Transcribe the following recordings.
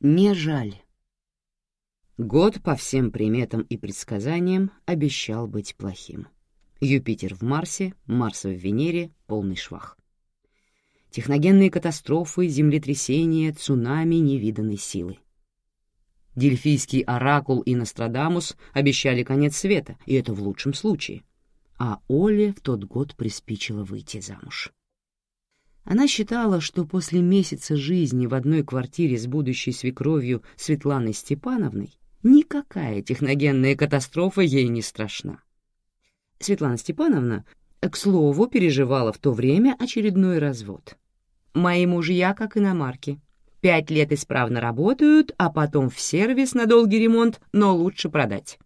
Не жаль. Год по всем приметам и предсказаниям обещал быть плохим. Юпитер в Марсе, Марс в Венере, полный швах. Техногенные катастрофы, землетрясения, цунами невиданной силы. Дельфийский оракул и Нострадамус обещали конец света, и это в лучшем случае. А Оле в тот год приспичило выйти замуж. Она считала, что после месяца жизни в одной квартире с будущей свекровью Светланой Степановной Никакая техногенная катастрофа ей не страшна. Светлана Степановна, к слову, переживала в то время очередной развод. «Мои мужья как иномарки. Пять лет исправно работают, а потом в сервис на долгий ремонт, но лучше продать».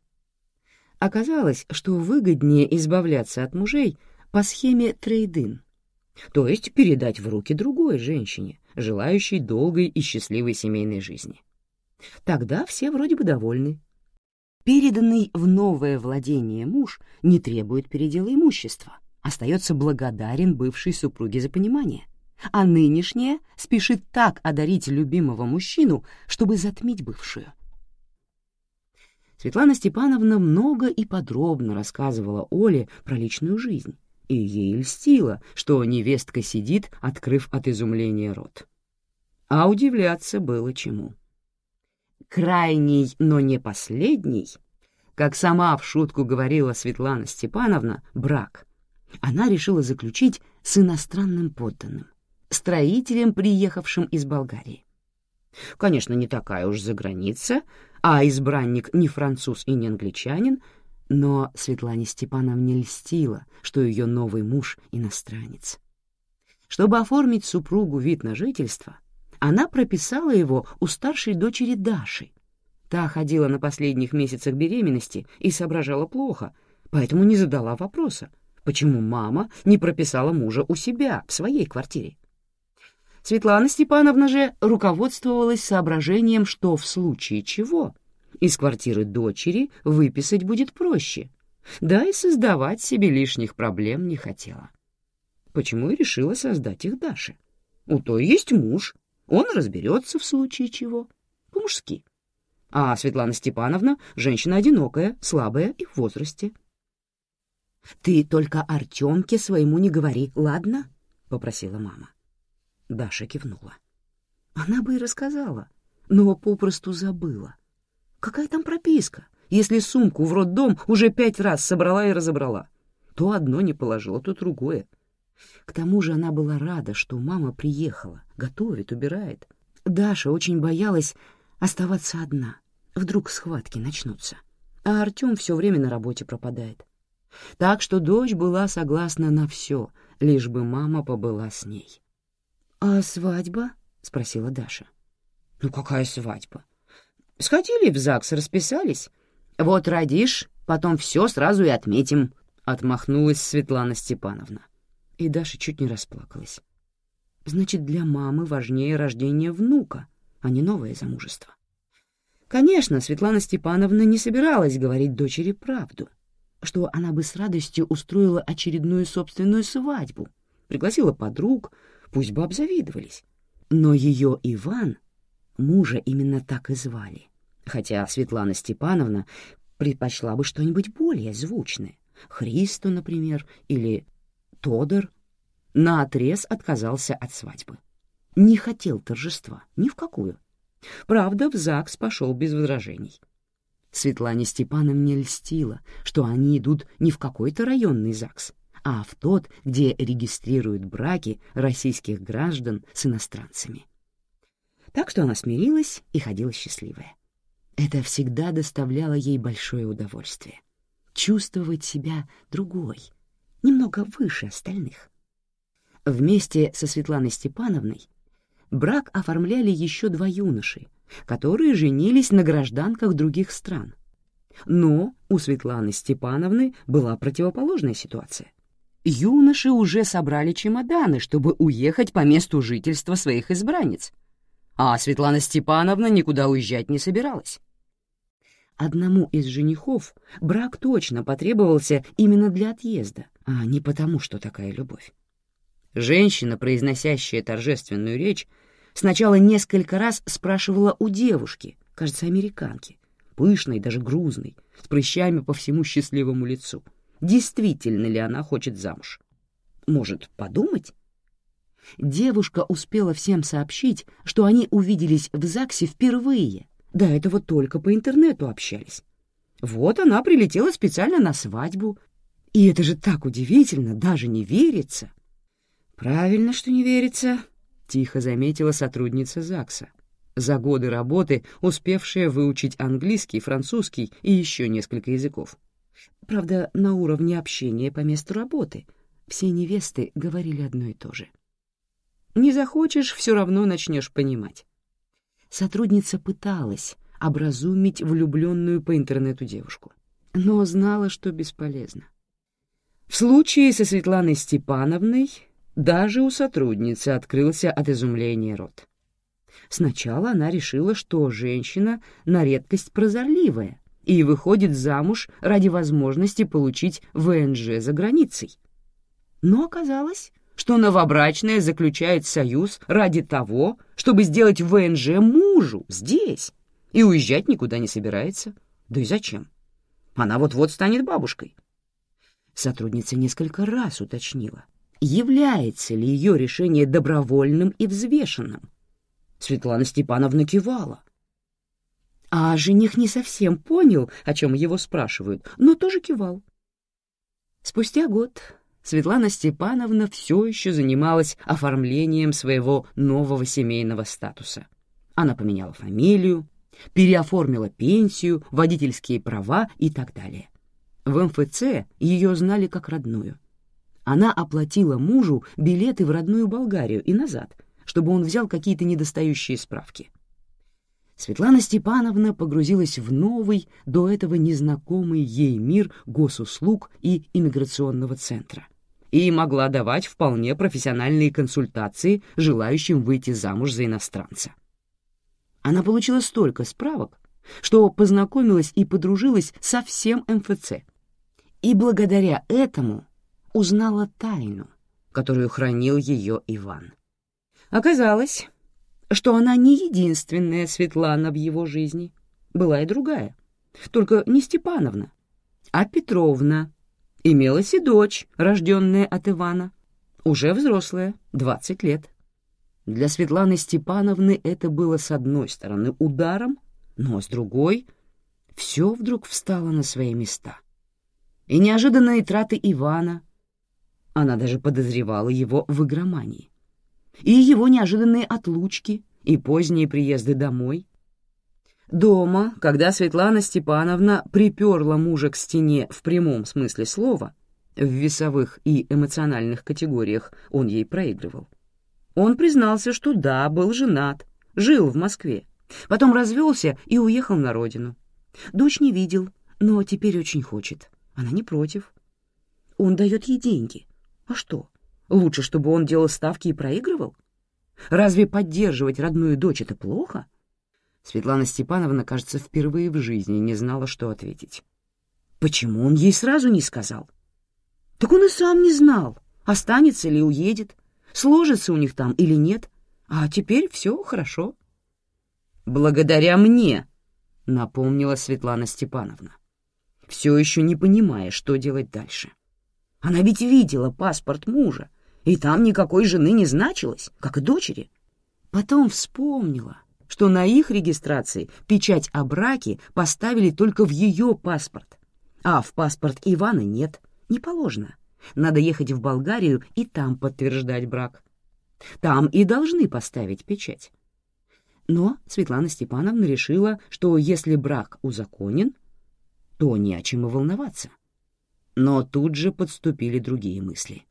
Оказалось, что выгоднее избавляться от мужей по схеме трейдин, то есть передать в руки другой женщине, желающей долгой и счастливой семейной жизни. Тогда все вроде бы довольны. Переданный в новое владение муж не требует передела имущества, остается благодарен бывшей супруге за понимание, а нынешняя спешит так одарить любимого мужчину, чтобы затмить бывшую. Светлана Степановна много и подробно рассказывала Оле про личную жизнь, и ей льстило, что невестка сидит, открыв от изумления рот. А удивляться было чему крайний, но не последний, как сама в шутку говорила Светлана Степановна, брак, она решила заключить с иностранным подданным, строителем, приехавшим из Болгарии. Конечно, не такая уж за граница, а избранник не француз и не англичанин, но Светлане Степановне льстило, что ее новый муж — иностранец. Чтобы оформить супругу вид на жительство, она прописала его у старшей дочери Даши. Та ходила на последних месяцах беременности и соображала плохо, поэтому не задала вопроса, почему мама не прописала мужа у себя, в своей квартире. Светлана Степановна же руководствовалась соображением, что в случае чего из квартиры дочери выписать будет проще, да и создавать себе лишних проблем не хотела. Почему и решила создать их Даше. У той есть муж, он разберется в случае чего. По-мужски. А Светлана Степановна — женщина одинокая, слабая и в возрасте. «Ты только Артемке своему не говори, ладно?» — попросила мама. Даша кивнула. Она бы и рассказала, но попросту забыла. Какая там прописка, если сумку в роддом уже пять раз собрала и разобрала? То одно не положила, то другое. К тому же она была рада, что мама приехала, готовит, убирает. Даша очень боялась оставаться одна. Вдруг схватки начнутся. А Артем все время на работе пропадает. Так что дочь была согласна на все, лишь бы мама побыла с ней. «А свадьба?» — спросила Даша. «Ну какая свадьба? Сходили в ЗАГС, расписались. Вот родишь, потом все сразу и отметим», — отмахнулась Светлана Степановна и Даша чуть не расплакалась. Значит, для мамы важнее рождение внука, а не новое замужество. Конечно, Светлана Степановна не собиралась говорить дочери правду, что она бы с радостью устроила очередную собственную свадьбу, пригласила подруг, пусть бы обзавидовались. Но ее Иван, мужа именно так и звали, хотя Светлана Степановна предпочла бы что-нибудь более звучное, Христу, например, или Тодор наотрез отказался от свадьбы. Не хотел торжества, ни в какую. Правда, в ЗАГС пошел без возражений. Светлане Степановне льстило, что они идут не в какой-то районный ЗАГС, а в тот, где регистрируют браки российских граждан с иностранцами. Так что она смирилась и ходила счастливая. Это всегда доставляло ей большое удовольствие. Чувствовать себя другой — немного выше остальных. Вместе со Светланой Степановной брак оформляли еще два юноши, которые женились на гражданках других стран. Но у Светланы Степановны была противоположная ситуация. Юноши уже собрали чемоданы, чтобы уехать по месту жительства своих избранниц, а Светлана Степановна никуда уезжать не собиралась. Одному из женихов брак точно потребовался именно для отъезда, а не потому, что такая любовь. Женщина, произносящая торжественную речь, Сначала несколько раз спрашивала у девушки, кажется, американки, пышной, даже грузной, с прыщами по всему счастливому лицу, действительно ли она хочет замуж. Может, подумать? Девушка успела всем сообщить, что они увиделись в ЗАГСе впервые, до этого только по интернету общались. Вот она прилетела специально на свадьбу. И это же так удивительно, даже не верится. Правильно, что не верится, — тихо заметила сотрудница ЗАГСа, за годы работы успевшая выучить английский, французский и еще несколько языков. Правда, на уровне общения по месту работы все невесты говорили одно и то же. Не захочешь, все равно начнешь понимать. Сотрудница пыталась образумить влюбленную по интернету девушку, но знала, что бесполезно. В случае со Светланой Степановной даже у сотрудницы открылся от изумления рот. Сначала она решила, что женщина на редкость прозорливая и выходит замуж ради возможности получить ВНЖ за границей. Но оказалось, что новобрачная заключает союз ради того, чтобы сделать ВНЖ мужу здесь, и уезжать никуда не собирается. Да и зачем? Она вот-вот станет бабушкой. Сотрудница несколько раз уточнила, является ли ее решение добровольным и взвешенным. Светлана Степановна кивала. А жених не совсем понял, о чем его спрашивают, но тоже кивал. Спустя год Светлана Степановна все еще занималась оформлением своего нового семейного статуса. Она поменяла фамилию, переоформила пенсию, водительские права и так далее. В МФЦ ее знали как родную. Она оплатила мужу билеты в родную Болгарию и назад, чтобы он взял какие-то недостающие справки. Светлана Степановна погрузилась в новый, до этого незнакомый ей мир госуслуг и иммиграционного центра и могла давать вполне профессиональные консультации желающим выйти замуж за иностранца. Она получила столько справок, что познакомилась и подружилась со всем МФЦ. И благодаря этому узнала тайну, которую хранил ее Иван. Оказалось, что она не единственная Светлана в его жизни. Была и другая, только не Степановна, а Петровна, Имелась и дочь, рожденная от Ивана, уже взрослая, 20 лет. Для Светланы Степановны это было с одной стороны ударом, но с другой все вдруг встало на свои места. И неожиданные траты Ивана, она даже подозревала его в игромании, и его неожиданные отлучки и поздние приезды домой — Дома, когда Светлана Степановна приперла мужа к стене в прямом смысле слова, в весовых и эмоциональных категориях он ей проигрывал. Он признался, что да, был женат, жил в Москве, потом развелся и уехал на родину. Дочь не видел, но теперь очень хочет. Она не против. Он дает ей деньги. А что, лучше, чтобы он делал ставки и проигрывал? Разве поддерживать родную дочь — это плохо? Светлана Степановна, кажется, впервые в жизни не знала, что ответить. Почему он ей сразу не сказал? Так он и сам не знал, останется ли уедет, сложится у них там или нет. А теперь все хорошо. «Благодаря мне», — напомнила Светлана Степановна, все еще не понимая, что делать дальше. Она ведь видела паспорт мужа, и там никакой жены не значилось, как и дочери. Потом вспомнила, что на их регистрации печать о браке поставили только в ее паспорт, а в паспорт Ивана нет, не положено. Надо ехать в Болгарию и там подтверждать брак. Там и должны поставить печать. Но Светлана Степановна решила, что если брак узаконен, то не о чем и волноваться. Но тут же подступили другие мысли.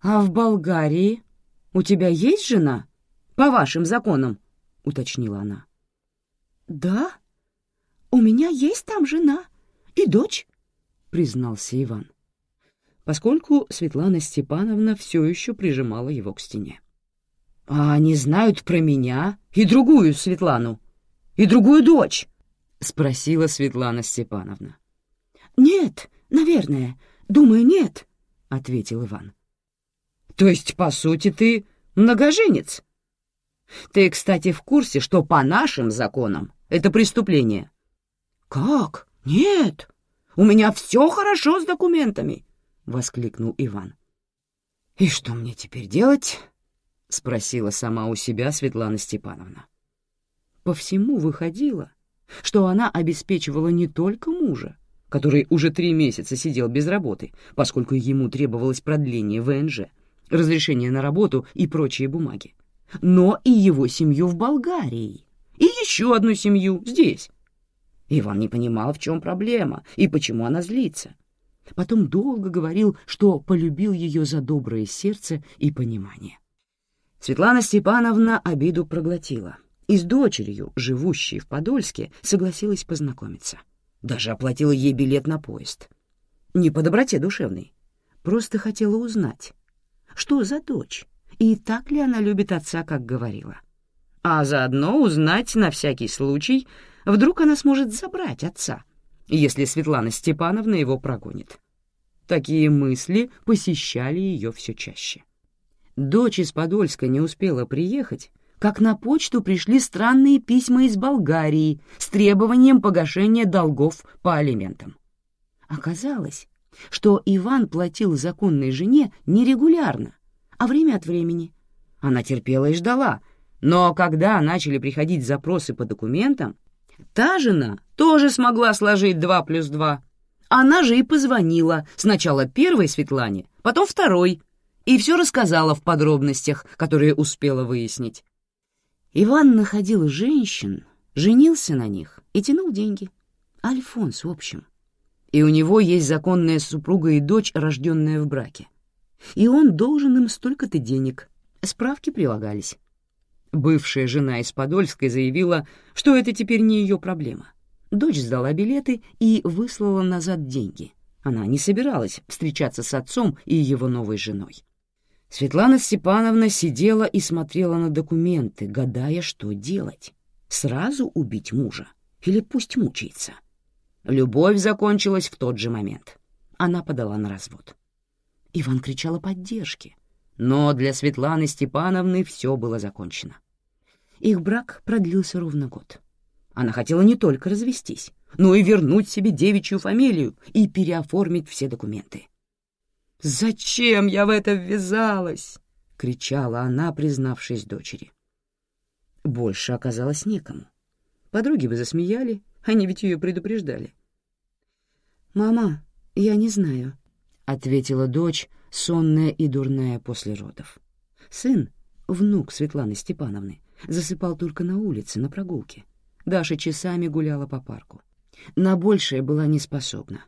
«А в Болгарии у тебя есть жена? По вашим законам?» — уточнила она. «Да, у меня есть там жена и дочь», — признался Иван, поскольку Светлана Степановна все еще прижимала его к стене. «А они знают про меня и другую Светлану, и другую дочь?» — спросила Светлана Степановна. «Нет, наверное. Думаю, нет», — ответил Иван. «То есть, по сути, ты многоженец?» Ты, кстати, в курсе, что по нашим законам это преступление?» «Как? Нет! У меня все хорошо с документами!» — воскликнул Иван. «И что мне теперь делать?» — спросила сама у себя Светлана Степановна. По всему выходило, что она обеспечивала не только мужа, который уже три месяца сидел без работы, поскольку ему требовалось продление ВНЖ, разрешение на работу и прочие бумаги, но и его семью в Болгарии, и еще одну семью здесь. Иван не понимал, в чем проблема и почему она злится. Потом долго говорил, что полюбил ее за доброе сердце и понимание. Светлана Степановна обиду проглотила и с дочерью, живущей в Подольске, согласилась познакомиться. Даже оплатила ей билет на поезд. Не по доброте душевной, просто хотела узнать, что за дочь и так ли она любит отца, как говорила. А заодно узнать на всякий случай, вдруг она сможет забрать отца, если Светлана Степановна его прогонит. Такие мысли посещали ее все чаще. Дочь из Подольска не успела приехать, как на почту пришли странные письма из Болгарии с требованием погашения долгов по алиментам. Оказалось, что Иван платил законной жене нерегулярно, а время от времени. Она терпела и ждала, но когда начали приходить запросы по документам, та жена тоже смогла сложить два плюс два. Она же и позвонила сначала первой Светлане, потом второй, и все рассказала в подробностях, которые успела выяснить. Иван находил женщин, женился на них и тянул деньги. Альфонс, в общем. И у него есть законная супруга и дочь, рожденная в браке. И он должен им столько-то денег. Справки прилагались. Бывшая жена из Подольской заявила, что это теперь не ее проблема. Дочь сдала билеты и выслала назад деньги. Она не собиралась встречаться с отцом и его новой женой. Светлана Степановна сидела и смотрела на документы, гадая, что делать. Сразу убить мужа или пусть мучается. Любовь закончилась в тот же момент. Она подала на развод. Иван кричал о поддержке, но для Светланы Степановны все было закончено. Их брак продлился ровно год. Она хотела не только развестись, но и вернуть себе девичью фамилию и переоформить все документы. «Зачем я в это ввязалась?» — кричала она, признавшись дочери. Больше оказалось некому. Подруги бы засмеяли, они ведь ее предупреждали. «Мама, я не знаю», — ответила дочь, сонная и дурная после родов. Сын, внук Светланы Степановны, засыпал только на улице, на прогулке. Даша часами гуляла по парку. На большее была не способна.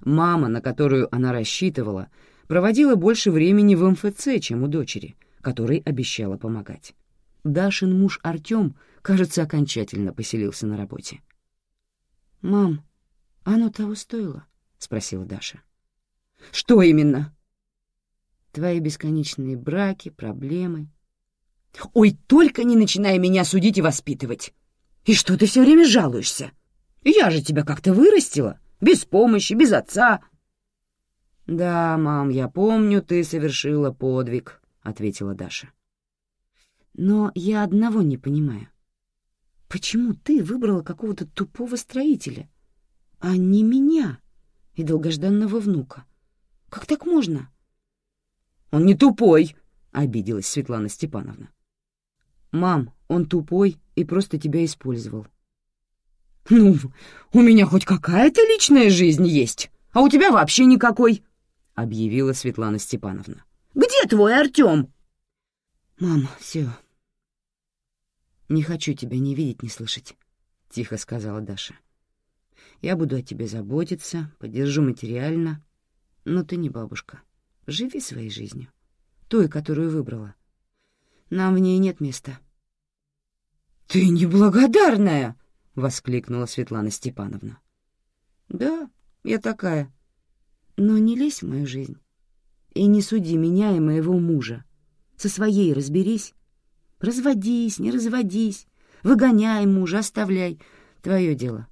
Мама, на которую она рассчитывала, проводила больше времени в МФЦ, чем у дочери, которой обещала помогать. Дашин муж Артем, кажется, окончательно поселился на работе. «Мам, оно того стоило?» — спросила Даша. «Что именно?» «Твои бесконечные браки, проблемы». «Ой, только не начинай меня судить и воспитывать! И что ты все время жалуешься? Я же тебя как-то вырастила!» без помощи, без отца». «Да, мам, я помню, ты совершила подвиг», — ответила Даша. «Но я одного не понимаю. Почему ты выбрала какого-то тупого строителя, а не меня и долгожданного внука? Как так можно?» «Он не тупой», — обиделась Светлана Степановна. «Мам, он тупой и просто тебя использовал. «Ну, у меня хоть какая-то личная жизнь есть, а у тебя вообще никакой», — объявила Светлана Степановна. «Где твой Артем?» «Мам, все. Не хочу тебя ни видеть, ни слышать», — тихо сказала Даша. «Я буду о тебе заботиться, поддержу материально, но ты не бабушка. Живи своей жизнью, той, которую выбрала. Нам в ней нет места». «Ты неблагодарная!» — воскликнула Светлана Степановна. «Да, я такая. Но не лезь в мою жизнь. И не суди меня и моего мужа. Со своей разберись. Разводись, не разводись. Выгоняй мужа, оставляй. Твое дело.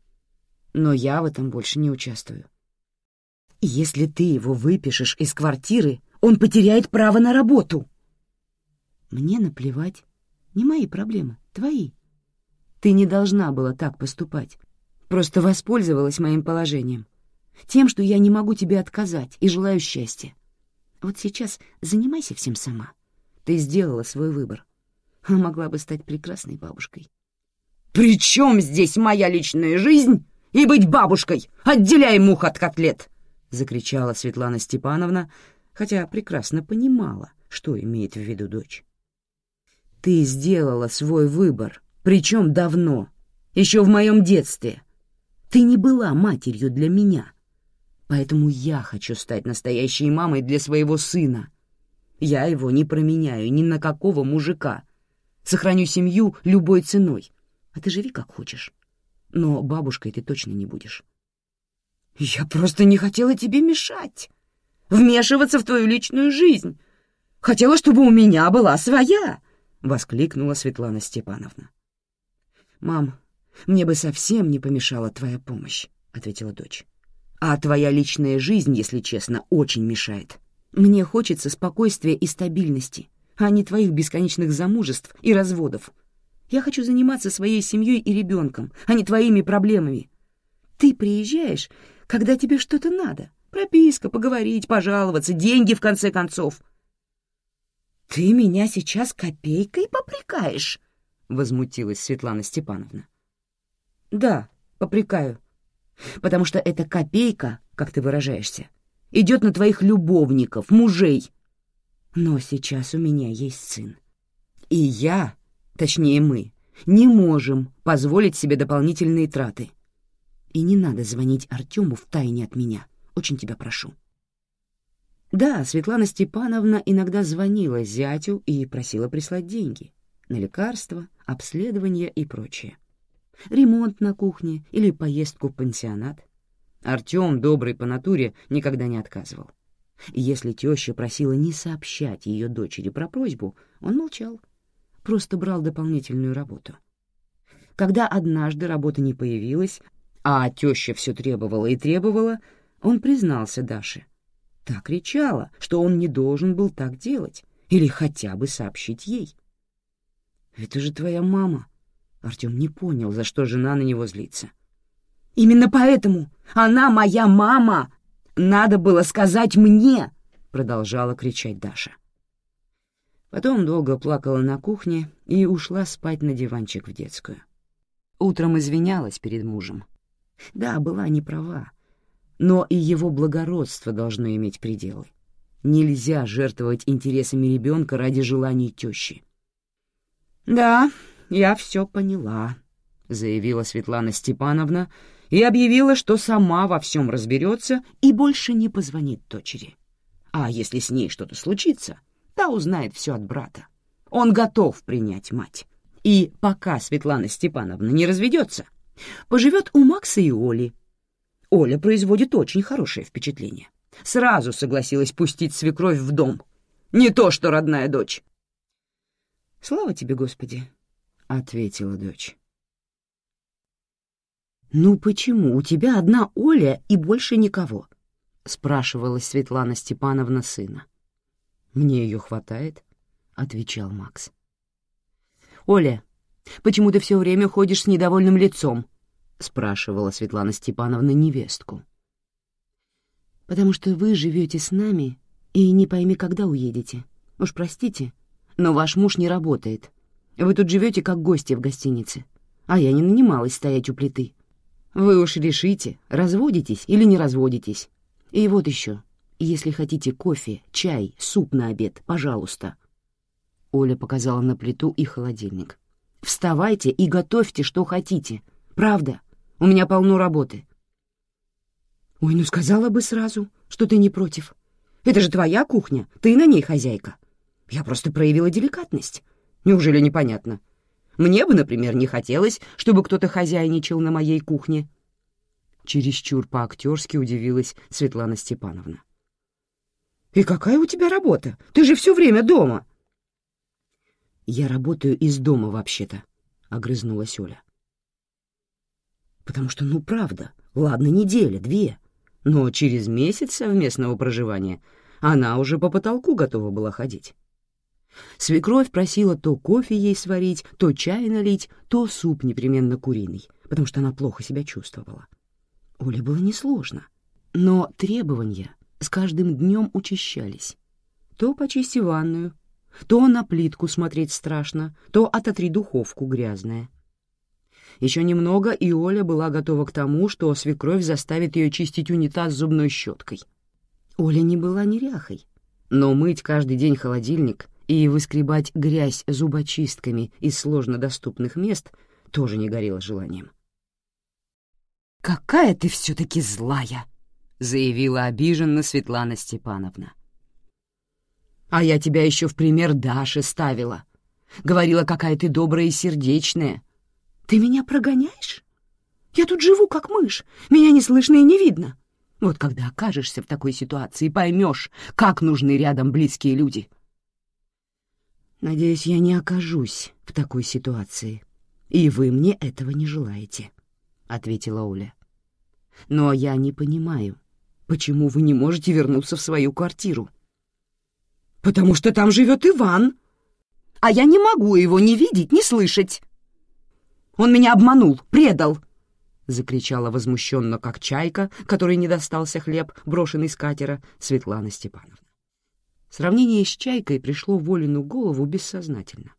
Но я в этом больше не участвую. Если ты его выпишешь из квартиры, он потеряет право на работу. Мне наплевать. Не мои проблемы, твои. Ты не должна была так поступать. Просто воспользовалась моим положением. Тем, что я не могу тебе отказать и желаю счастья. Вот сейчас занимайся всем сама. Ты сделала свой выбор. А могла бы стать прекрасной бабушкой. «При чем здесь моя личная жизнь и быть бабушкой? Отделяй мух от котлет!» — закричала Светлана Степановна, хотя прекрасно понимала, что имеет в виду дочь. «Ты сделала свой выбор, причем давно, еще в моем детстве. Ты не была матерью для меня, поэтому я хочу стать настоящей мамой для своего сына. Я его не променяю ни на какого мужика. Сохраню семью любой ценой, а ты живи как хочешь. Но бабушкой ты точно не будешь». «Я просто не хотела тебе мешать, вмешиваться в твою личную жизнь. Хотела, чтобы у меня была своя!» — воскликнула Светлана Степановна. «Мам, мне бы совсем не помешала твоя помощь», — ответила дочь. «А твоя личная жизнь, если честно, очень мешает. Мне хочется спокойствия и стабильности, а не твоих бесконечных замужеств и разводов. Я хочу заниматься своей семьей и ребенком, а не твоими проблемами. Ты приезжаешь, когда тебе что-то надо. Прописка, поговорить, пожаловаться, деньги, в конце концов. «Ты меня сейчас копейкой попрекаешь?» — возмутилась Светлана Степановна. «Да, попрекаю. Потому что эта копейка, как ты выражаешься, идет на твоих любовников, мужей. Но сейчас у меня есть сын. И я, точнее мы, не можем позволить себе дополнительные траты. И не надо звонить Артему втайне от меня, очень тебя прошу». Да, Светлана Степановна иногда звонила зятю и просила прислать деньги на лекарства, обследование и прочее. Ремонт на кухне или поездку в пансионат. Артем, добрый по натуре, никогда не отказывал. Если теща просила не сообщать ее дочери про просьбу, он молчал, просто брал дополнительную работу. Когда однажды работа не появилась, а теща все требовала и требовала, он признался Даше — Та кричала, что он не должен был так делать или хотя бы сообщить ей. «Это же твоя мама!» Артем не понял, за что жена на него злится. «Именно поэтому она моя мама! Надо было сказать мне!» Продолжала кричать Даша. Потом долго плакала на кухне и ушла спать на диванчик в детскую. Утром извинялась перед мужем. Да, была не права, но и его благородство должно иметь пределы. Нельзя жертвовать интересами ребенка ради желаний тещи. «Да, я все поняла», — заявила Светлана Степановна и объявила, что сама во всем разберется и больше не позвонит дочери. А если с ней что-то случится, та узнает все от брата. Он готов принять мать. И пока Светлана Степановна не разведется, поживет у Макса и Оли, Оля производит очень хорошее впечатление. Сразу согласилась пустить свекровь в дом. Не то, что родная дочь. «Слава тебе, Господи!» — ответила дочь. «Ну почему у тебя одна Оля и больше никого?» — спрашивала Светлана Степановна сына. «Мне ее хватает», — отвечал Макс. «Оля, почему ты все время ходишь с недовольным лицом?» — спрашивала Светлана Степановна невестку. «Потому что вы живете с нами и не пойми, когда уедете. Уж простите, но ваш муж не работает. Вы тут живете как гости в гостинице, а я не нанималась стоять у плиты. Вы уж решите, разводитесь или не разводитесь. И вот еще, если хотите кофе, чай, суп на обед, пожалуйста». Оля показала на плиту и холодильник. «Вставайте и готовьте, что хотите. Правда, у меня полно работы». «Ой, ну сказала бы сразу, что ты не против. Это же твоя кухня, ты на ней хозяйка. Я просто проявила деликатность. Неужели непонятно? Мне бы, например, не хотелось, чтобы кто-то хозяйничал на моей кухне». Чересчур по-актерски удивилась Светлана Степановна. «И какая у тебя работа? Ты же все время дома!» «Я работаю из дома, вообще-то», — огрызнулась Оля. Потому что, ну правда, ладно, неделя, две, но через месяц совместного проживания она уже по потолку готова была ходить. Свекровь просила то кофе ей сварить, то чай налить, то суп непременно куриный, потому что она плохо себя чувствовала. Оле было несложно, но требования с каждым днем учащались. То почисти ванную, то на плитку смотреть страшно, то ототри духовку грязная. Еще немного, и Оля была готова к тому, что свекровь заставит ее чистить унитаз зубной щеткой. Оля не была неряхой, но мыть каждый день холодильник и выскребать грязь зубочистками из сложно доступных мест тоже не горело желанием. «Какая ты все-таки злая!» — заявила обиженно Светлана Степановна. «А я тебя еще в пример Даши ставила. Говорила, какая ты добрая и сердечная. Ты меня прогоняешь? Я тут живу, как мышь, меня не слышно и не видно. Вот когда окажешься в такой ситуации, поймешь, как нужны рядом близкие люди». «Надеюсь, я не окажусь в такой ситуации, и вы мне этого не желаете», — ответила Оля. «Но я не понимаю, почему вы не можете вернуться в свою квартиру?» «Потому что там живет Иван, а я не могу его ни видеть, ни слышать. Он меня обманул, предал!» — закричала возмущенно, как чайка, которой не достался хлеб, брошенный с катера, Светлана Степановна. Сравнение с чайкой пришло в Олину голову бессознательно.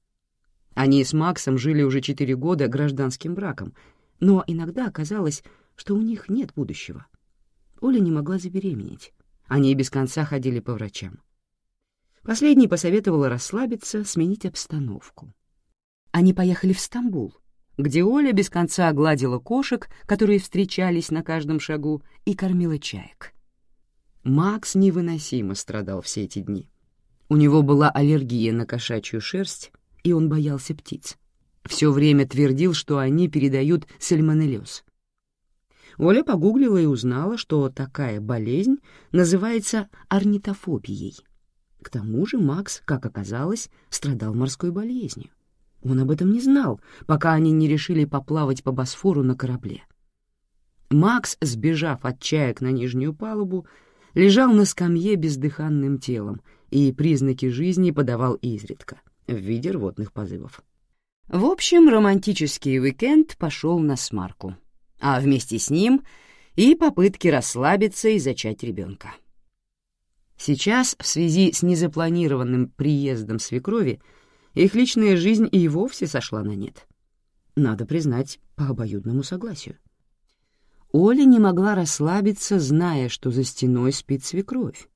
Они с Максом жили уже четыре года гражданским браком, но иногда оказалось, что у них нет будущего. Оля не могла забеременеть. Они без конца ходили по врачам. Последний посоветовала расслабиться, сменить обстановку. Они поехали в Стамбул, где Оля без конца гладила кошек, которые встречались на каждом шагу, и кормила чаек. Макс невыносимо страдал все эти дни. У него была аллергия на кошачью шерсть, и он боялся птиц. Все время твердил, что они передают сальмонеллез. Оля погуглила и узнала, что такая болезнь называется орнитофобией. К тому же Макс, как оказалось, страдал морской болезнью. Он об этом не знал, пока они не решили поплавать по Босфору на корабле. Макс, сбежав от чаек на нижнюю палубу, лежал на скамье бездыханным телом и признаки жизни подавал изредка в виде рвотных позывов. В общем, романтический уикенд пошел на смарку, а вместе с ним и попытки расслабиться и зачать ребенка. Сейчас, в связи с незапланированным приездом свекрови, их личная жизнь и вовсе сошла на нет. Надо признать, по обоюдному согласию. Оля не могла расслабиться, зная, что за стеной спит свекровь.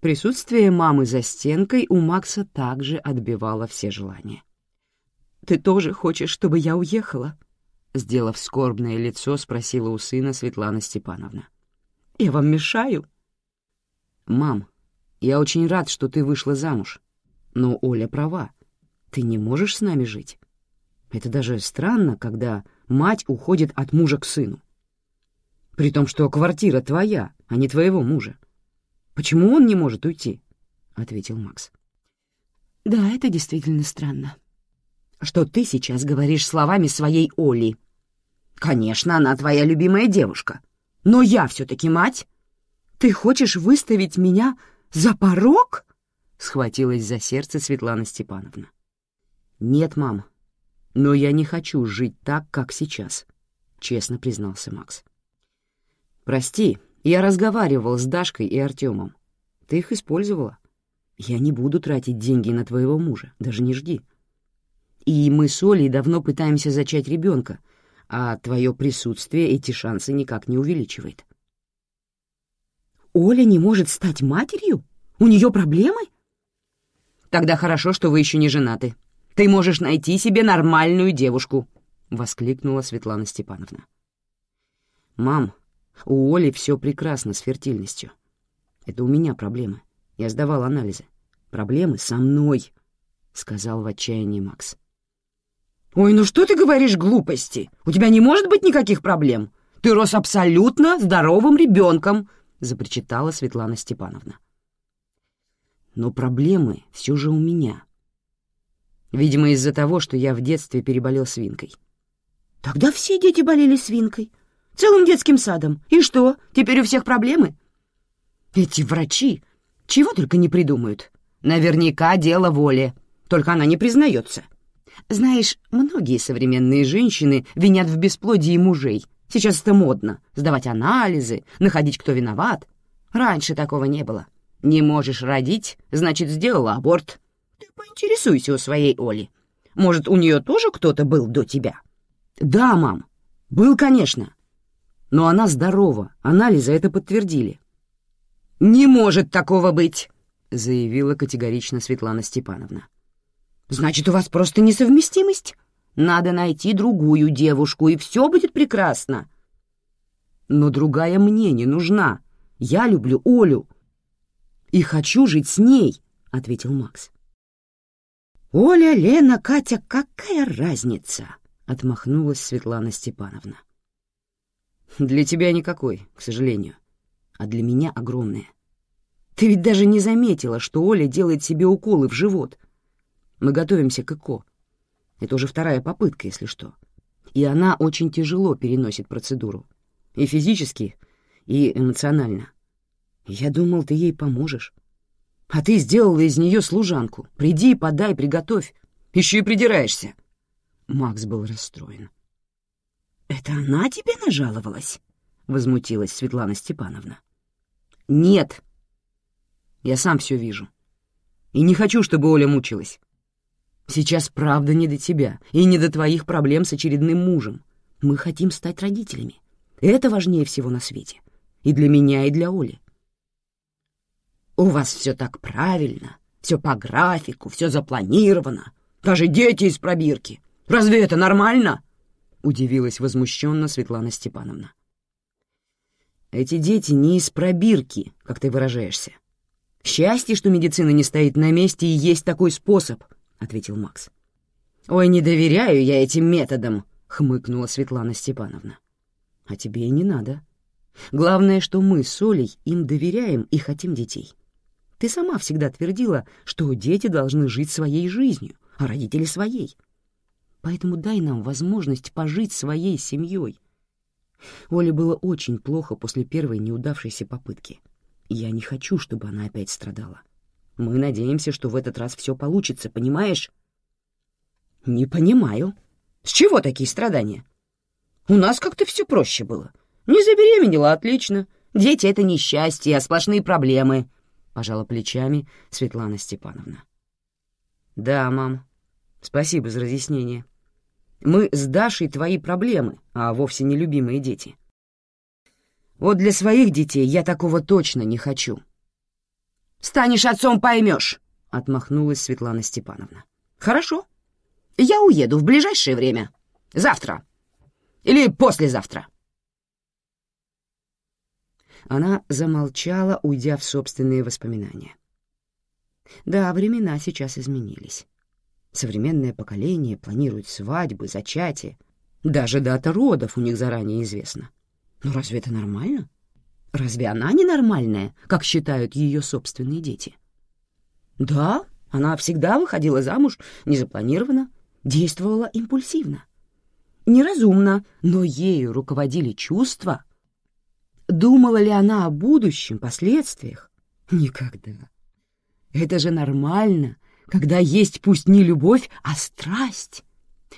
Присутствие мамы за стенкой у Макса также отбивало все желания. «Ты тоже хочешь, чтобы я уехала?» Сделав скорбное лицо, спросила у сына Светлана Степановна. «Я вам мешаю?» «Мам, я очень рад, что ты вышла замуж. Но Оля права. Ты не можешь с нами жить. Это даже странно, когда мать уходит от мужа к сыну. При том, что квартира твоя, а не твоего мужа. Почему он не может уйти? — ответил Макс. Да, это действительно странно. Что ты сейчас говоришь словами своей Оли. Конечно, она твоя любимая девушка. Но я все-таки мать. Ты хочешь выставить меня за порог? Схватилась за сердце Светлана Степановна. «Нет, мам, но я не хочу жить так, как сейчас», — честно признался Макс. «Прости, я разговаривал с Дашкой и Артемом. Ты их использовала. Я не буду тратить деньги на твоего мужа, даже не жди. И мы с Олей давно пытаемся зачать ребенка, а твое присутствие эти шансы никак не увеличивает». «Оля не может стать матерью? У нее проблемы?» «Тогда хорошо, что вы еще не женаты», ты можешь найти себе нормальную девушку», — воскликнула Светлана Степановна. «Мам, у Оли все прекрасно с фертильностью. Это у меня проблемы. Я сдавал анализы. Проблемы со мной», — сказал в отчаянии Макс. «Ой, ну что ты говоришь глупости? У тебя не может быть никаких проблем. Ты рос абсолютно здоровым ребенком», — запричитала Светлана Степановна. «Но проблемы все же у меня», Видимо, из-за того, что я в детстве переболел свинкой. Тогда все дети болели свинкой. Целым детским садом. И что, теперь у всех проблемы? Эти врачи чего только не придумают, Наверняка дело воли, только она не признается. Знаешь, многие современные женщины винят в бесплодии мужей. Сейчас это модно — сдавать анализы, находить, кто виноват. Раньше такого не было. Не можешь родить, значит, сделала аборт. Ты поинтересуйся у своей Оли. Может, у нее тоже кто-то был до тебя? Да, мам, был, конечно. Но она здорова, анализы это подтвердили. Не может такого быть, заявила категорично Светлана Степановна. Значит, у вас просто несовместимость? Надо найти другую девушку, и все будет прекрасно. Но другая мне не нужна. Я люблю Олю. И хочу жить с ней, — ответил Макс. «Оля, Лена, Катя, какая разница?» — отмахнулась Светлана Степановна. «Для тебя никакой, к сожалению, а для меня огромная. Ты ведь даже не заметила, что Оля делает себе уколы в живот. Мы готовимся к ЭКО. Это уже вторая попытка, если что. И она очень тяжело переносит процедуру. И физически, и эмоционально. Я думал, ты ей поможешь. А ты сделала из нее служанку. Приди, подай, приготовь. Еще и придираешься. Макс был расстроен. «Это она тебе нажаловалась?» — возмутилась Светлана Степановна. «Нет. Я сам все вижу. И не хочу, чтобы Оля мучилась. Сейчас правда не до тебя и не до твоих проблем с очередным мужем. Мы хотим стать родителями. Это важнее всего на свете. И для меня, и для Оли. У вас все так правильно, все по графику, все запланировано. Даже дети из пробирки. Разве это нормально? Удивилась возмущенно Светлана Степановна. Эти дети не из пробирки, как ты выражаешься. Счастье, что медицина не стоит на месте, и есть такой способ —— ответил Макс. «Ой, не доверяю я этим методам», — хмыкнула Светлана Степановна. «А тебе и не надо. Главное, что мы с Олей им доверяем и хотим детей. Ты сама всегда твердила, что дети должны жить своей жизнью, а родители — своей. Поэтому дай нам возможность пожить своей семьей». Оле было очень плохо после первой неудавшейся попытки. Я не хочу, чтобы она опять страдала. Мы надеемся, что в этот раз все получится, понимаешь? Не понимаю. С чего такие страдания? У нас как-то все проще было. Не забеременела, отлично. Дети — это несчастье, а сплошные проблемы. Пожала плечами Светлана Степановна. Да, мам, спасибо за разъяснение. Мы с Дашей твои проблемы, а вовсе не любимые дети. Вот для своих детей я такого точно не хочу. Станешь отцом, поймешь, — отмахнулась Светлана Степановна. Хорошо. Я уеду в ближайшее время. Завтра. Или послезавтра. Она замолчала, уйдя в собственные воспоминания. Да, времена сейчас изменились. Современное поколение планирует свадьбы, зачатие. Даже дата родов у них заранее известна. Но разве это нормально? — Разве она ненормальная, как считают ее собственные дети? Да, она всегда выходила замуж незапланированно, действовала импульсивно. Неразумно, но ею руководили чувства. Думала ли она о будущем, последствиях? Никогда. Это же нормально, когда есть пусть не любовь, а страсть.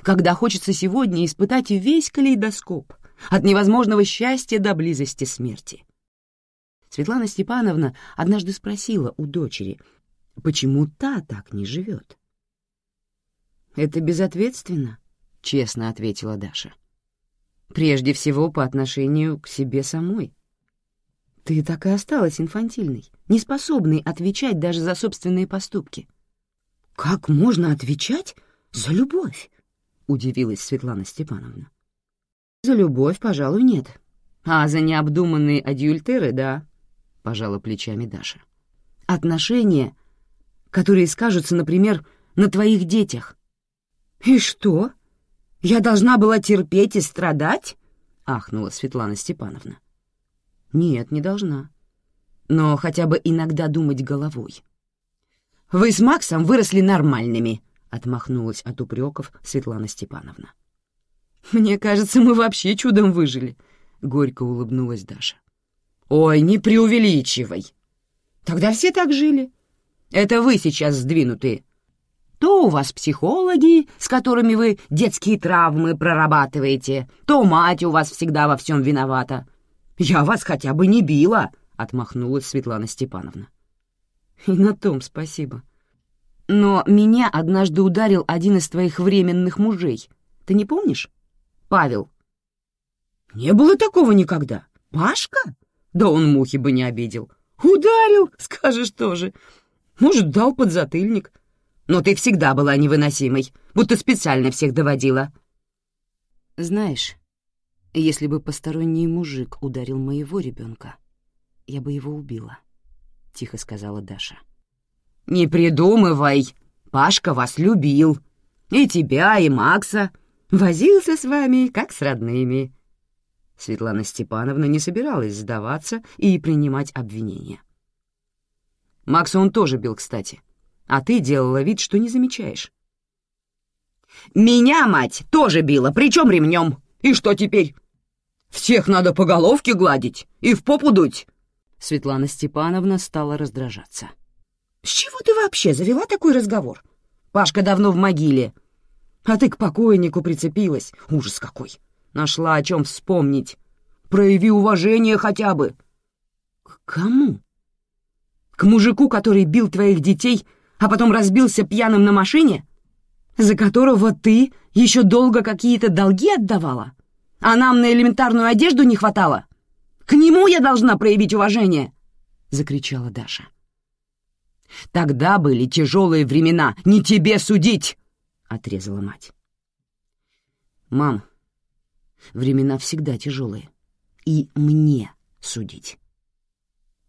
Когда хочется сегодня испытать весь калейдоскоп, от невозможного счастья до близости смерти. Светлана Степановна однажды спросила у дочери, почему та так не живет. «Это безответственно», — честно ответила Даша. «Прежде всего по отношению к себе самой. Ты так и осталась инфантильной, неспособной отвечать даже за собственные поступки». «Как можно отвечать за любовь?» — удивилась Светлана Степановна. «За любовь, пожалуй, нет. А за необдуманные адюльтеры — да», — пожала плечами Даша. «Отношения, которые скажутся, например, на твоих детях». «И что? Я должна была терпеть и страдать?» — ахнула Светлана Степановна. «Нет, не должна. Но хотя бы иногда думать головой». «Вы с Максом выросли нормальными», — отмахнулась от упреков Светлана Степановна. «Мне кажется, мы вообще чудом выжили», — горько улыбнулась Даша. «Ой, не преувеличивай!» «Тогда все так жили. Это вы сейчас сдвинутые. То у вас психологи, с которыми вы детские травмы прорабатываете, то мать у вас всегда во всем виновата. Я вас хотя бы не била, — отмахнулась Светлана Степановна. И на том спасибо. Но меня однажды ударил один из твоих временных мужей. Ты не помнишь? Павел. Не было такого никогда. Пашка? Да он мухи бы не обидел. Ударил, скажешь тоже. Может, дал подзатыльник. Но ты всегда была невыносимой, будто специально всех доводила. Знаешь, если бы посторонний мужик ударил моего ребенка, я бы его убила, — тихо сказала Даша. «Не придумывай! Пашка вас любил. И тебя, и Макса. Возился с вами, как с родными». Светлана Степановна не собиралась сдаваться и принимать обвинения. Макса он тоже бил, кстати. А ты делала вид, что не замечаешь. «Меня, мать, тоже била, причем ремнем. И что теперь? Всех надо по головке гладить и в попу дуть!» Светлана Степановна стала раздражаться. «С чего ты вообще завела такой разговор? Пашка давно в могиле. А ты к покойнику прицепилась. Ужас какой! Нашла о чем вспомнить. Прояви уважение хотя бы». «К кому?» К мужику, который бил твоих детей, а потом разбился пьяным на машине? За которого ты еще долго какие-то долги отдавала? А нам на элементарную одежду не хватало? К нему я должна проявить уважение!» — закричала Даша. «Тогда были тяжелые времена, не тебе судить!» — отрезала мать. «Мам, времена всегда тяжелые, и мне судить.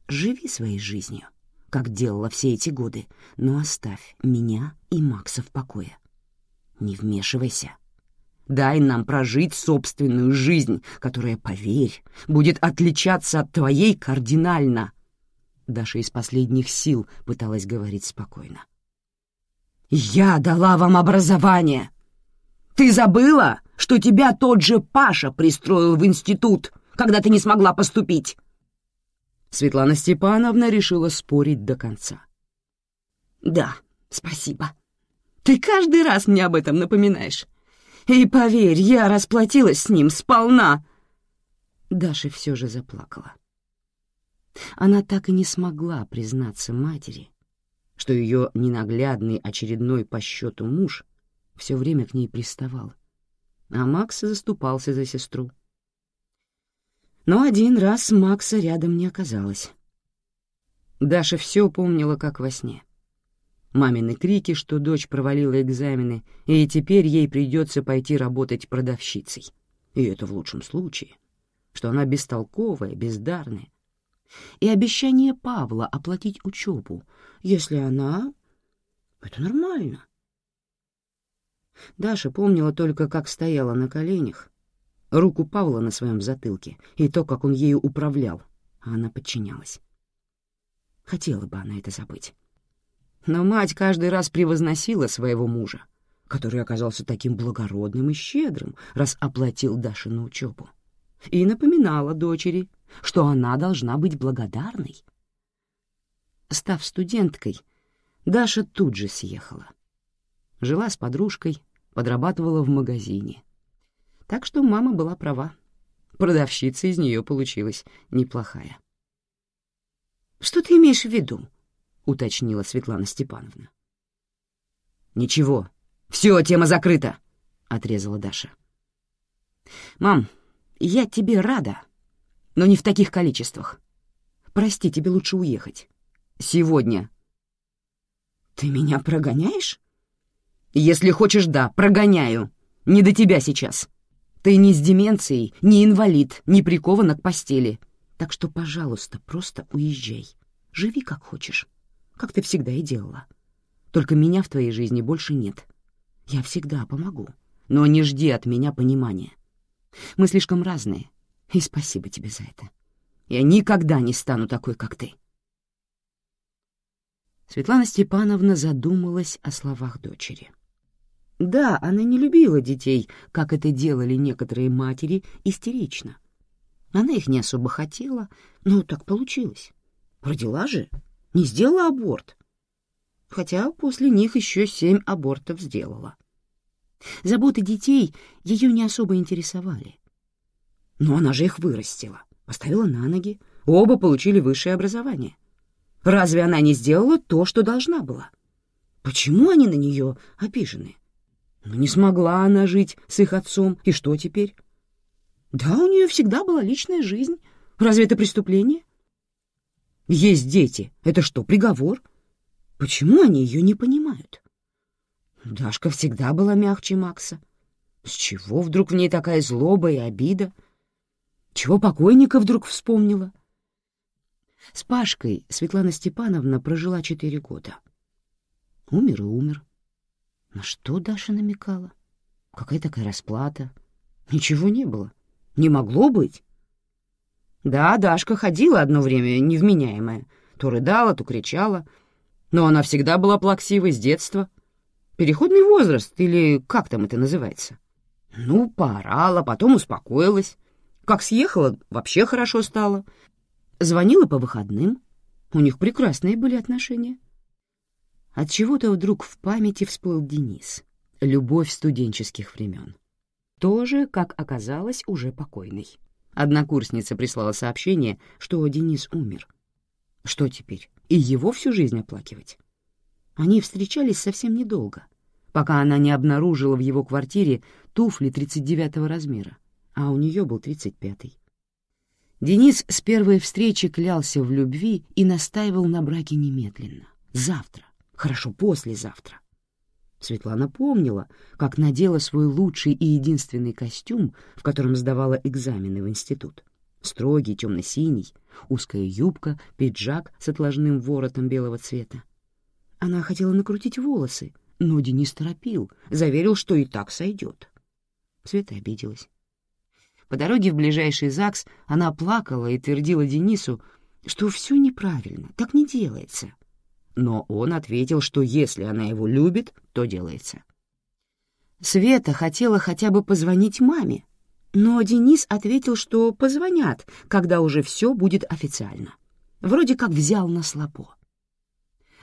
Живи своей жизнью как делала все эти годы, но оставь меня и Макса в покое. Не вмешивайся. Дай нам прожить собственную жизнь, которая, поверь, будет отличаться от твоей кардинально. Даша из последних сил пыталась говорить спокойно. «Я дала вам образование. Ты забыла, что тебя тот же Паша пристроил в институт, когда ты не смогла поступить?» Светлана Степановна решила спорить до конца. «Да, спасибо. Ты каждый раз мне об этом напоминаешь. И поверь, я расплатилась с ним сполна». Даша все же заплакала. Она так и не смогла признаться матери, что ее ненаглядный очередной по счету муж все время к ней приставал, а Макс заступался за сестру. Но один раз Макса рядом не оказалось. Даша все помнила, как во сне. Мамины крики, что дочь провалила экзамены, и теперь ей придется пойти работать продавщицей. И это в лучшем случае. Что она бестолковая, бездарная. И обещание Павла оплатить учебу, если она... Это нормально. Даша помнила только, как стояла на коленях, руку Павла на своем затылке и то, как он ею управлял, а она подчинялась. Хотела бы она это забыть. Но мать каждый раз превозносила своего мужа, который оказался таким благородным и щедрым, раз оплатил Дашину учебу, и напоминала дочери, что она должна быть благодарной. Став студенткой, Даша тут же съехала. Жила с подружкой, подрабатывала в магазине — так что мама была права. Продавщица из нее получилась неплохая. «Что ты имеешь в виду?» — уточнила Светлана Степановна. «Ничего, все, тема закрыта», — отрезала Даша. «Мам, я тебе рада, но не в таких количествах. Прости, тебе лучше уехать. Сегодня». «Ты меня прогоняешь?» «Если хочешь, да, прогоняю. Не до тебя сейчас». Ты не с деменцией, не инвалид, не прикована к постели. Так что, пожалуйста, просто уезжай. Живи как хочешь, как ты всегда и делала. Только меня в твоей жизни больше нет. Я всегда помогу, но не жди от меня понимания. Мы слишком разные, и спасибо тебе за это. Я никогда не стану такой, как ты. Светлана Степановна задумалась о словах дочери. — да, она не любила детей, как это делали некоторые матери, истерично. Она их не особо хотела, но так получилось. Родила же, не сделала аборт. хотя после них еще семь абортов сделала. Заботы детей ее не особо интересовали. Но она же их вырастила, поставила на ноги, оба получили высшее образование. Разве она не сделала то, что должна была? Почему они на нее обижены? Ну, не смогла она жить с их отцом, и что теперь? Да, у нее всегда была личная жизнь. Разве это преступление? Есть дети. Это что, приговор? Почему они ее не понимают? Дашка всегда была мягче Макса. С чего вдруг в ней такая злоба и обида? Чего покойника вдруг вспомнила? С Пашкой Светлана Степановна прожила четыре года. Умер и умер. На что Даша намекала? Какая такая расплата? Ничего не было. Не могло быть. Да, Дашка ходила одно время невменяемая. То рыдала, то кричала. Но она всегда была плаксивой с детства. Переходный возраст, или как там это называется? Ну, поорала, потом успокоилась. Как съехала, вообще хорошо стало. Звонила по выходным. У них прекрасные были отношения. От чего то вдруг в памяти всплыл Денис, любовь студенческих времен. Тоже, как оказалось, уже покойный. Однокурсница прислала сообщение, что Денис умер. Что теперь, и его всю жизнь оплакивать? Они встречались совсем недолго, пока она не обнаружила в его квартире туфли 39-го размера, а у нее был 35-й. Денис с первой встречи клялся в любви и настаивал на браке немедленно, завтра, Хорошо, послезавтра. Светлана помнила, как надела свой лучший и единственный костюм, в котором сдавала экзамены в институт. Строгий, темно-синий, узкая юбка, пиджак с отложным воротом белого цвета. Она хотела накрутить волосы, но Денис торопил, заверил, что и так сойдет. Света обиделась. По дороге в ближайший ЗАГС она плакала и твердила Денису, что все неправильно, так не делается — но он ответил, что если она его любит, то делается. Света хотела хотя бы позвонить маме, но Денис ответил, что позвонят, когда уже все будет официально. Вроде как взял на слабо.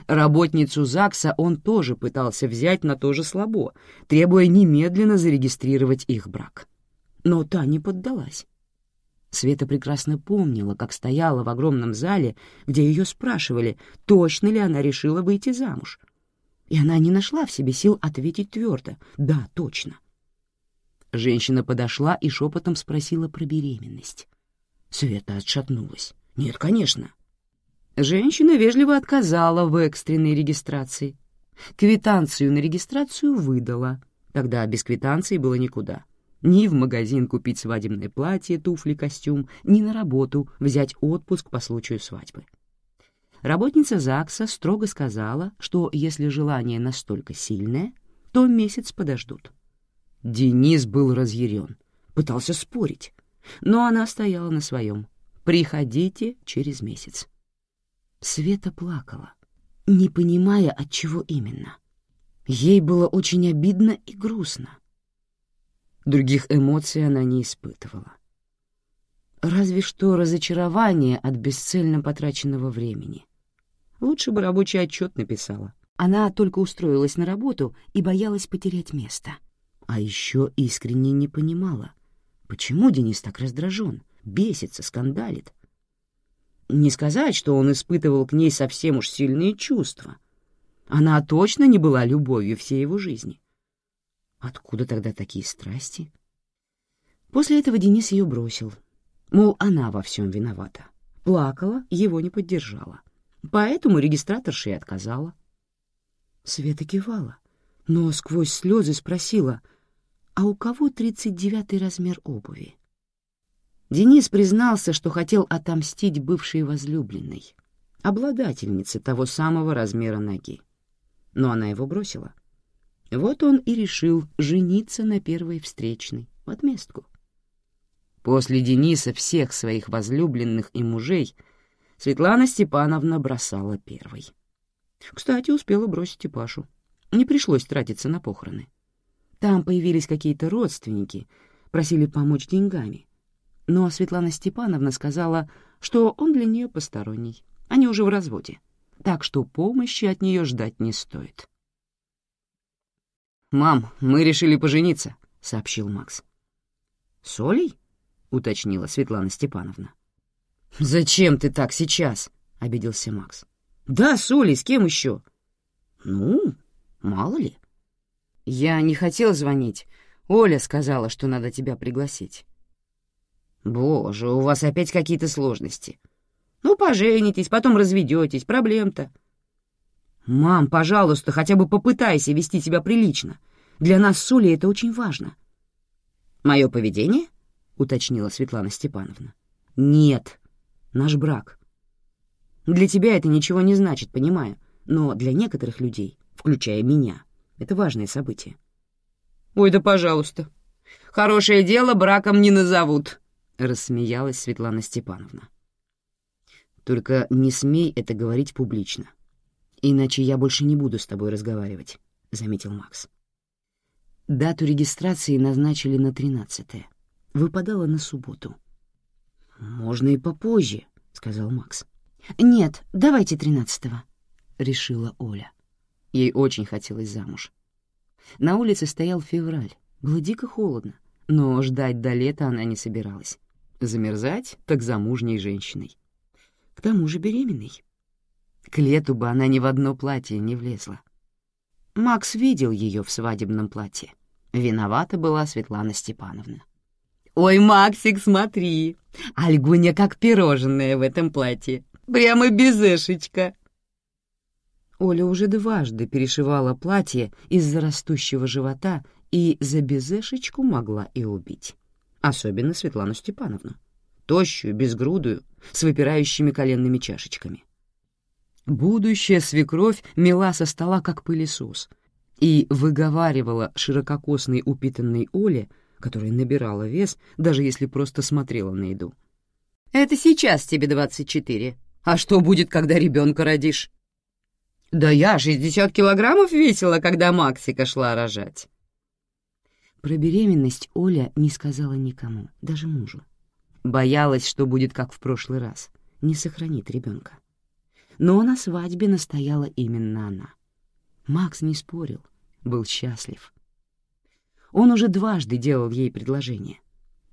Работницу ЗАГСа он тоже пытался взять на то же слабо, требуя немедленно зарегистрировать их брак. Но та не поддалась. Света прекрасно помнила, как стояла в огромном зале, где ее спрашивали, точно ли она решила выйти замуж. И она не нашла в себе сил ответить твердо «да, точно». Женщина подошла и шепотом спросила про беременность. Света отшатнулась. «Нет, конечно». Женщина вежливо отказала в экстренной регистрации. Квитанцию на регистрацию выдала. Тогда без квитанции было никуда ни в магазин купить свадебное платье, туфли, костюм, ни на работу взять отпуск по случаю свадьбы. Работница ЗАГСа строго сказала, что если желание настолько сильное, то месяц подождут. Денис был разъярен, пытался спорить, но она стояла на своем. «Приходите через месяц». Света плакала, не понимая, от чего именно. Ей было очень обидно и грустно. Других эмоций она не испытывала. Разве что разочарование от бесцельно потраченного времени. Лучше бы рабочий отчет написала. Она только устроилась на работу и боялась потерять место. А еще искренне не понимала, почему Денис так раздражен, бесится, скандалит. Не сказать, что он испытывал к ней совсем уж сильные чувства. Она точно не была любовью всей его жизни. Откуда тогда такие страсти? После этого Денис ее бросил. Мол, она во всем виновата. Плакала, его не поддержала. Поэтому регистраторша и отказала. Света кивала, но сквозь слезы спросила, а у кого тридцать девятый размер обуви? Денис признался, что хотел отомстить бывшей возлюбленной, обладательнице того самого размера ноги. Но она его бросила. Вот он и решил жениться на первой встречной, в отместку. После Дениса всех своих возлюбленных и мужей Светлана Степановна бросала первой. Кстати, успела бросить и Пашу. Не пришлось тратиться на похороны. Там появились какие-то родственники, просили помочь деньгами. Но Светлана Степановна сказала, что он для нее посторонний, они уже в разводе. так что помощи от нее ждать не стоит. «Мам, мы решили пожениться», — сообщил Макс. «С Олей?» — уточнила Светлана Степановна. «Зачем ты так сейчас?» — обиделся Макс. «Да, с Олей, с кем еще?» «Ну, мало ли». «Я не хотел звонить. Оля сказала, что надо тебя пригласить». «Боже, у вас опять какие-то сложности. Ну, поженитесь, потом разведетесь, проблем-то». «Мам, пожалуйста, хотя бы попытайся вести себя прилично. Для нас с Олей это очень важно». «Мое поведение?» — уточнила Светлана Степановна. «Нет, наш брак. Для тебя это ничего не значит, понимаю, но для некоторых людей, включая меня, это важное событие». «Ой, да пожалуйста. Хорошее дело браком не назовут», — рассмеялась Светлана Степановна. «Только не смей это говорить публично», «Иначе я больше не буду с тобой разговаривать», — заметил Макс. Дату регистрации назначили на тринадцатое. Выпадало на субботу. «Можно и попозже», — сказал Макс. «Нет, давайте тринадцатого», — решила Оля. Ей очень хотелось замуж. На улице стоял февраль, было дико холодно, но ждать до лета она не собиралась. Замерзать так замужней женщиной. К тому же беременной. К лету бы она ни в одно платье не влезла. Макс видел ее в свадебном платье. Виновата была Светлана Степановна. «Ой, Максик, смотри! Альгуня как пирожное в этом платье. Прямо безэшечка!» Оля уже дважды перешивала платье из-за растущего живота и за безэшечку могла и убить. Особенно Светлану Степановну. Тощую, безгрудую, с выпирающими коленными чашечками. Будущая свекровь мела со стола, как пылесос, и выговаривала ширококосной упитанной Оле, которая набирала вес, даже если просто смотрела на еду. «Это сейчас тебе двадцать четыре. А что будет, когда ребенка родишь?» «Да я шестьдесят килограммов весила, когда Максика шла рожать». Про беременность Оля не сказала никому, даже мужу. Боялась, что будет как в прошлый раз, не сохранит ребенка но на свадьбе настояла именно она. Макс не спорил, был счастлив. Он уже дважды делал ей предложение.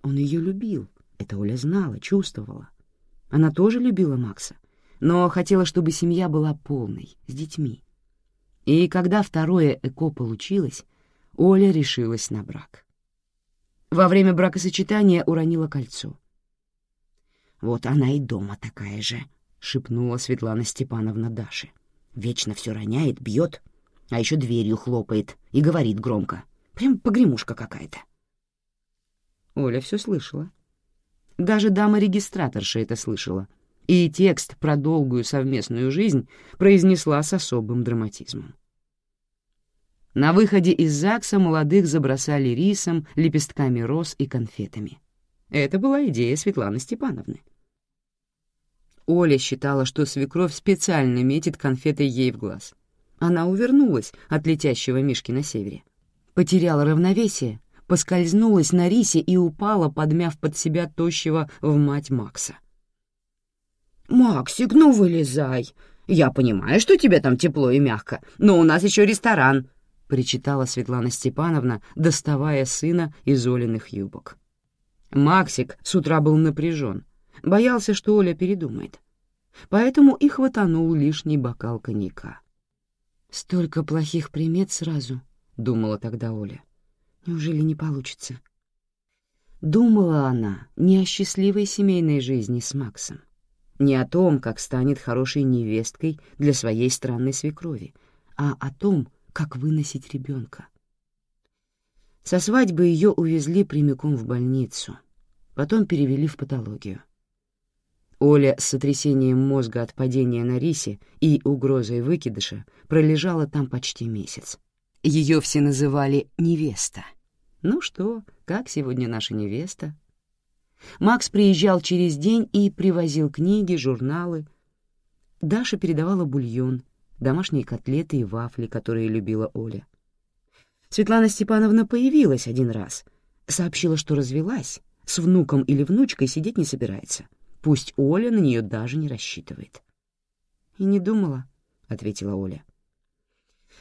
Он ее любил, это Оля знала, чувствовала. Она тоже любила Макса, но хотела, чтобы семья была полной, с детьми. И когда второе ЭКО получилось, Оля решилась на брак. Во время бракосочетания уронила кольцо. Вот она и дома такая же, — шепнула Светлана Степановна Даше. «Вечно все роняет, бьет, а еще дверью хлопает и говорит громко. Прям погремушка какая-то». Оля все слышала. Даже дама-регистраторша это слышала, и текст про долгую совместную жизнь произнесла с особым драматизмом. На выходе из ЗАГСа молодых забросали рисом, лепестками роз и конфетами. Это была идея Светланы Степановны. Оля считала, что свекровь специально метит конфетой ей в глаз. Она увернулась от летящего мишки на севере. Потеряла равновесие, поскользнулась на рисе и упала, подмяв под себя тощего в мать Макса. «Максик, ну вылезай! Я понимаю, что тебе там тепло и мягко, но у нас еще ресторан!» — причитала Светлана Степановна, доставая сына из Олиных юбок. Максик с утра был напряжен, Боялся, что Оля передумает. Поэтому и хватанул лишний бокал коньяка. «Столько плохих примет сразу», — думала тогда Оля. «Неужели не получится?» Думала она не о счастливой семейной жизни с Максом, не о том, как станет хорошей невесткой для своей странной свекрови, а о том, как выносить ребенка. Со свадьбы ее увезли прямиком в больницу, потом перевели в патологию. Оля с сотрясением мозга от падения на рисе и угрозой выкидыша пролежала там почти месяц. Ее все называли «невеста». Ну что, как сегодня наша невеста? Макс приезжал через день и привозил книги, журналы. Даша передавала бульон, домашние котлеты и вафли, которые любила Оля. Светлана Степановна появилась один раз, сообщила, что развелась, с внуком или внучкой сидеть не собирается — Пусть Оля на нее даже не рассчитывает. И не думала, — ответила Оля.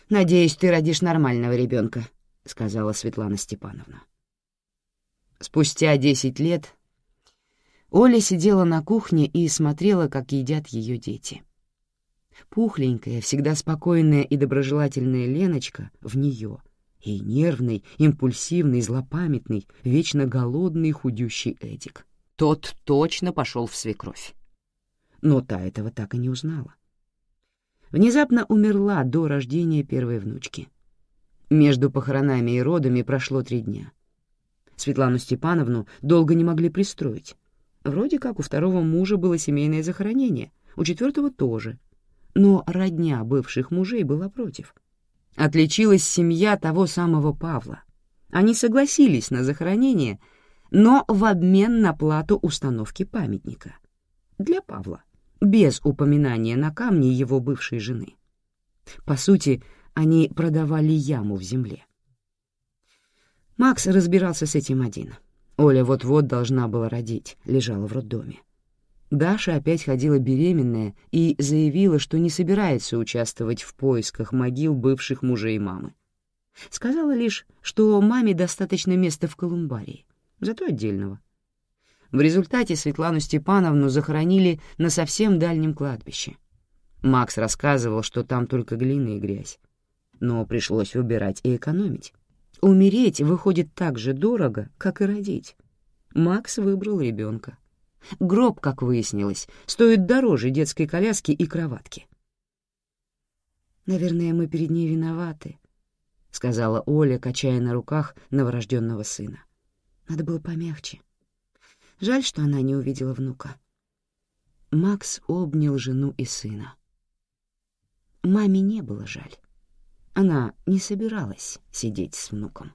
«Надеюсь, ты родишь нормального ребенка», — сказала Светлана Степановна. Спустя десять лет Оля сидела на кухне и смотрела, как едят ее дети. Пухленькая, всегда спокойная и доброжелательная Леночка в нее, и нервный, импульсивный, злопамятный, вечно голодный, худющий Эдик. Тот точно пошел в свекровь. Но та этого так и не узнала. Внезапно умерла до рождения первой внучки. Между похоронами и родами прошло три дня. Светлану Степановну долго не могли пристроить. Вроде как у второго мужа было семейное захоронение, у четвертого тоже. Но родня бывших мужей была против. Отличилась семья того самого Павла. Они согласились на захоронение, но в обмен на плату установки памятника. Для Павла, без упоминания на камне его бывшей жены. По сути, они продавали яму в земле. Макс разбирался с этим один. Оля вот-вот должна была родить, лежала в роддоме. Даша опять ходила беременная и заявила, что не собирается участвовать в поисках могил бывших мужей мамы. Сказала лишь, что маме достаточно места в колумбарии, зато отдельного. В результате Светлану Степановну захоронили на совсем дальнем кладбище. Макс рассказывал, что там только глина и грязь. Но пришлось выбирать и экономить. Умереть выходит так же дорого, как и родить. Макс выбрал ребенка. Гроб, как выяснилось, стоит дороже детской коляски и кроватки. «Наверное, мы перед ней виноваты», — сказала Оля, качая на руках новорожденного сына. «Надо было помягче. Жаль, что она не увидела внука». Макс обнял жену и сына. Маме не было жаль. Она не собиралась сидеть с внуком.